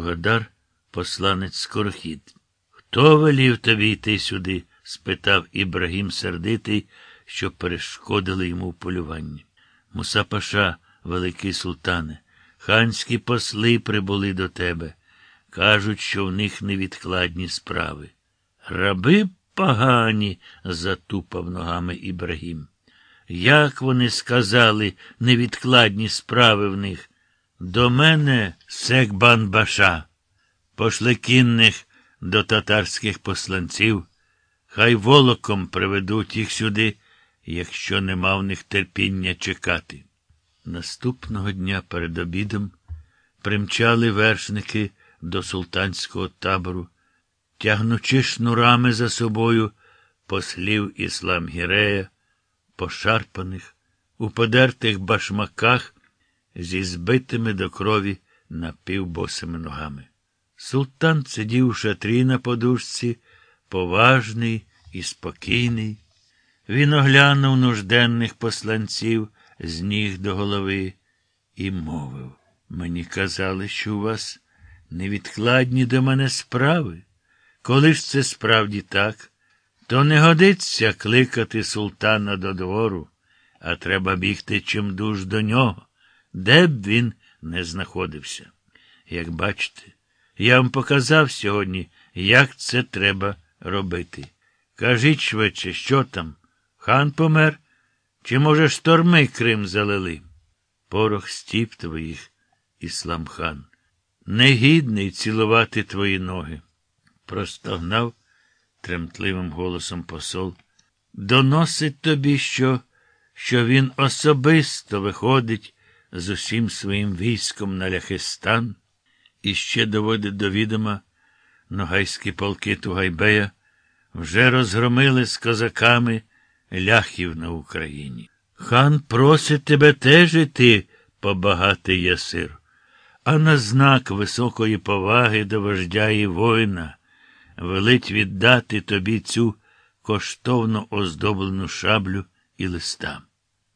Гадар, посланець скорохід. Хто велів тобі йти сюди? спитав Ібрагім сердитий, що перешкодили йому в полюванні. Муса Паша, великий султане, ханські посли прибули до тебе. Кажуть, що в них невідкладні справи. Раби погані, затупав ногами Ібрагім. Як вони сказали, невідкладні справи в них? До мене секбан баша. Пошли кінних до татарських посланців. Хай волоком приведуть їх сюди, якщо нема в них терпіння чекати. Наступного дня перед обідом примчали вершники до султанського табору, тягнучи шнурами за собою послів іслам Гірея, пошарпаних, у подертих башмаках зі збитими до крові напівбосими ногами. Султан сидів у шатрі на подушці, поважний і спокійний. Він оглянув нужденних посланців з ніг до голови і мовив мені казали, що у вас невідкладні до мене справи. Коли ж це справді так, то не годиться кликати султана до двору, а треба бігти чимдуж до нього, де б він не знаходився. Як бачите, я вам показав сьогодні, як це треба робити. Кажіть швидше, що там? Хан помер? Чи, може, шторми Крим залили? Порох стіп твоїх, іслам хан. Негідний цілувати твої ноги. Простогнав тремтливим голосом посол. Доносить тобі, що, що він особисто виходить з усім своїм військом на Ляхистан і ще доводить до відома ногайські полки Тугайбея вже розгромили з козаками ляхів на Україні. Хан просить тебе теж іти, побагатий ясир, а на знак високої поваги до вождя і воїна велить віддати тобі цю коштовно оздоблену шаблю і листа.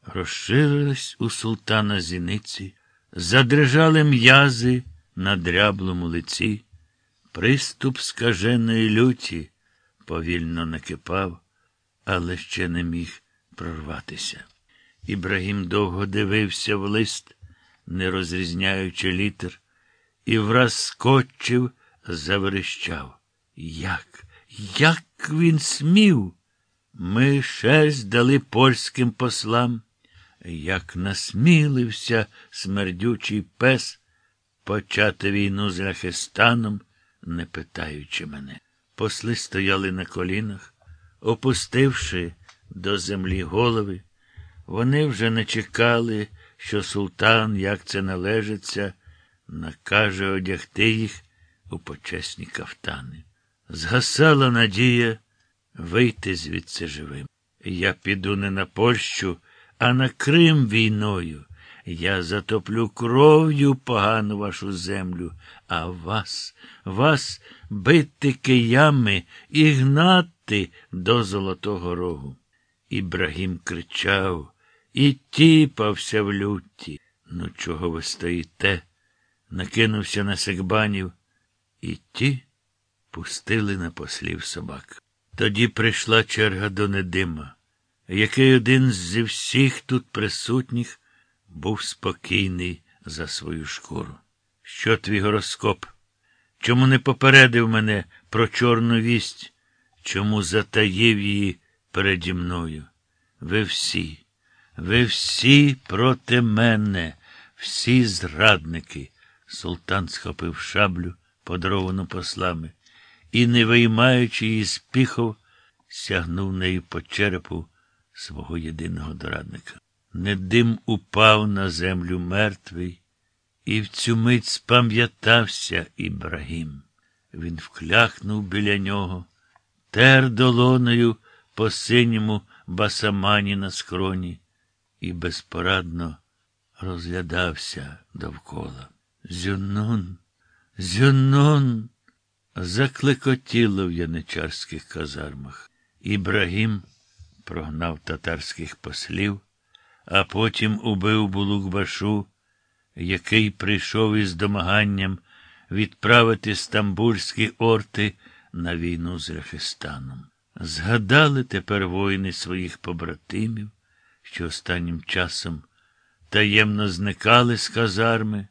Розширились у султана зіниці, задрижали м'язи на дряблому лиці, приступ скаженої люті повільно накипав, але ще не міг прорватися. Ібрагім довго дивився в лист, не розрізняючи літер, і враз скочив, заверещав. Як? Як він смів? Ми шесть дали польським послам. Як насмілився смердючий пес почати війну з Ляхистаном, не питаючи мене. Посли стояли на колінах, опустивши до землі голови. Вони вже не чекали, що султан, як це належиться, накаже одягти їх у почесні кафтани. Згасала надія вийти звідси живим. Я піду не на Польщу, а на Крим війною. Я затоплю кров'ю погану вашу землю, а вас, вас бити киями і гнати до Золотого Рогу. Ібрагім кричав і тіпався в люті. Ну, чого ви стоїте? Накинувся на секбанів, і ті пустили на послів собак. Тоді прийшла черга до Недима, який один зі всіх тут присутніх був спокійний за свою шкуру. Що твій гороскоп? Чому не попередив мене про чорну вість? Чому затаїв її переді мною? Ви всі, ви всі проти мене, всі зрадники. Султан схопив шаблю, подаровану послами, і, не виймаючи її з піхов, сягнув нею по черепу свого єдиного дорадника. Недим упав на землю мертвий, і в цю мить спам'ятався Ібрагім. Він вкляхнув біля нього, тер долоною по синьому басамані на скроні і безпорадно розглядався довкола. Зюнун, зюнун, заклекотіло в яничарських казармах. Ібрагім прогнав татарських послів, а потім убив Булукбашу, який прийшов із домаганням відправити стамбульські орти на війну з Рахистаном. Згадали тепер воїни своїх побратимів, що останнім часом таємно зникали з казарми,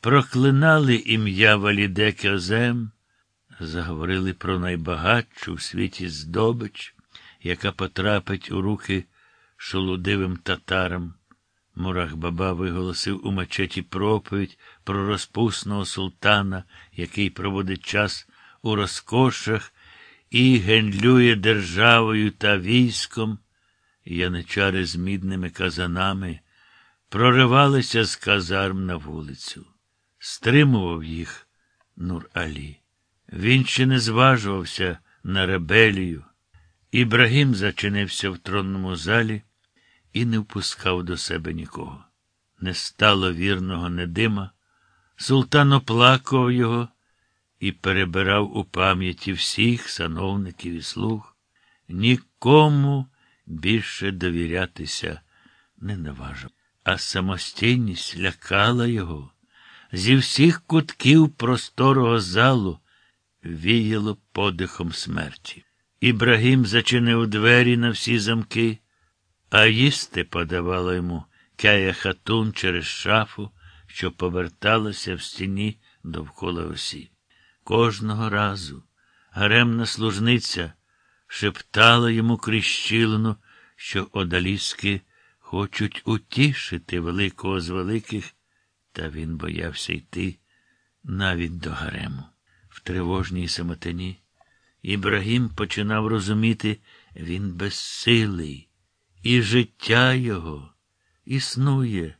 проклинали ім'я Валіде Кьозем, заговорили про найбагатшу в світі здобич, яка потрапить у руки шолудивим татарам. Мурах Баба виголосив у мечеті проповідь про розпусного султана, який проводить час у розкошах і генлює державою та військом. Яничари з мідними казанами проривалися з казарм на вулицю. Стримував їх Нур Алі. Він ще не зважувався на ребелію. Ібрагім зачинився в тронному залі і не впускав до себе нікого. Не стало вірного недима. Султан оплакував його і перебирав у пам'яті всіх сановників і слуг. Нікому більше довірятися не наважив. А самостійність лякала його. Зі всіх кутків просторого залу віяло подихом смерті. Ібрагім зачинив двері на всі замки, а їсти подавала йому кяя хатун через шафу, що поверталася в стіні довкола осі. Кожного разу гаремна служниця шептала йому крізь щілину, що одаліски хочуть утішити великого з великих, та він боявся йти навіть до гарему. В тривожній самотині Ібрагім починав розуміти, він безсилий, і життя його існує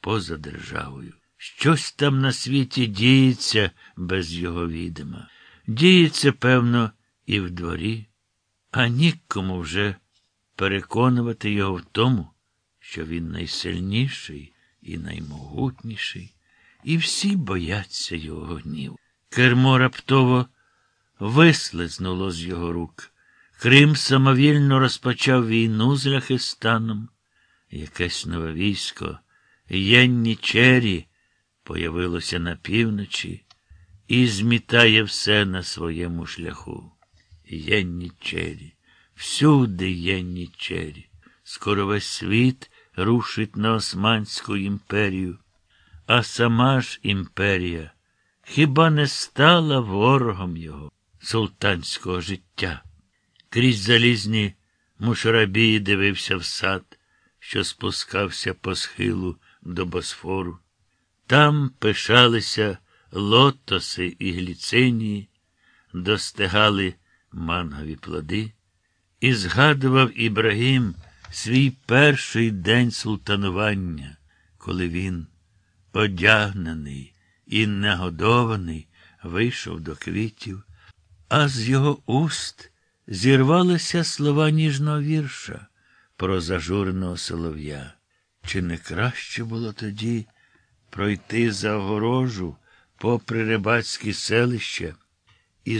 поза державою. Щось там на світі діється без його відома. Діється, певно, і в дворі, а нікому вже переконувати його в тому, що він найсильніший і наймогутніший, і всі бояться його гнів. Кермо раптово вислизнуло з його рук. Крим самовільно розпочав війну з Ляхистаном. Якесь нове військо, Єннічері, появилося на півночі і змітає все на своєму шляху. Єннічері, всюди Єннічері. Скоро весь світ рушить на Османську імперію, а сама ж імперія хіба не стала ворогом його, султанського життя? Крізь залізні мушарабії дивився в сад, що спускався по схилу до Босфору. Там пишалися лотоси і гліцинії, достигали мангові плоди, і згадував Ібрагім свій перший день султанування, коли він, одягнений і нагодований, вийшов до квітів, а з його уст зірвалися слова ніжного вірша про зажуреного солов'я. Чи не краще було тоді пройти за огорожу попри рибацькі селища?